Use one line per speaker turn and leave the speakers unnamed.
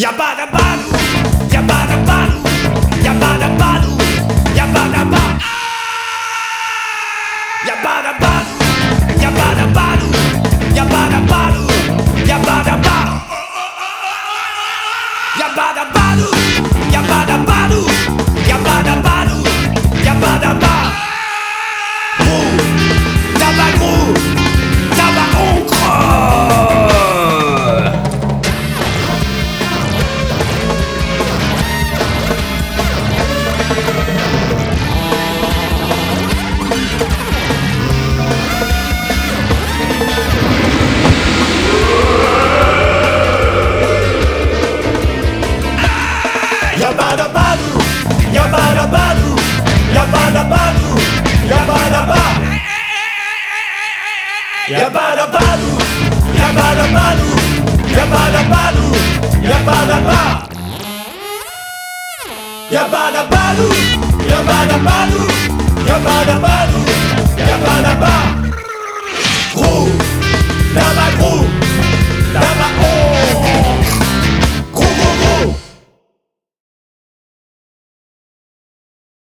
Yabada balu, yabada balu, yabada balu, yabada ba. Yabada balu, yabada balu, yabada balu, yabada ba. Yabada balu, Yabada balu, yabada balu, yabada balu, yabada ba. Yabada balu, yabada balu, yabada balu, yabada ba. Yabada balu, yabada balu, yabada balu, yabada ba.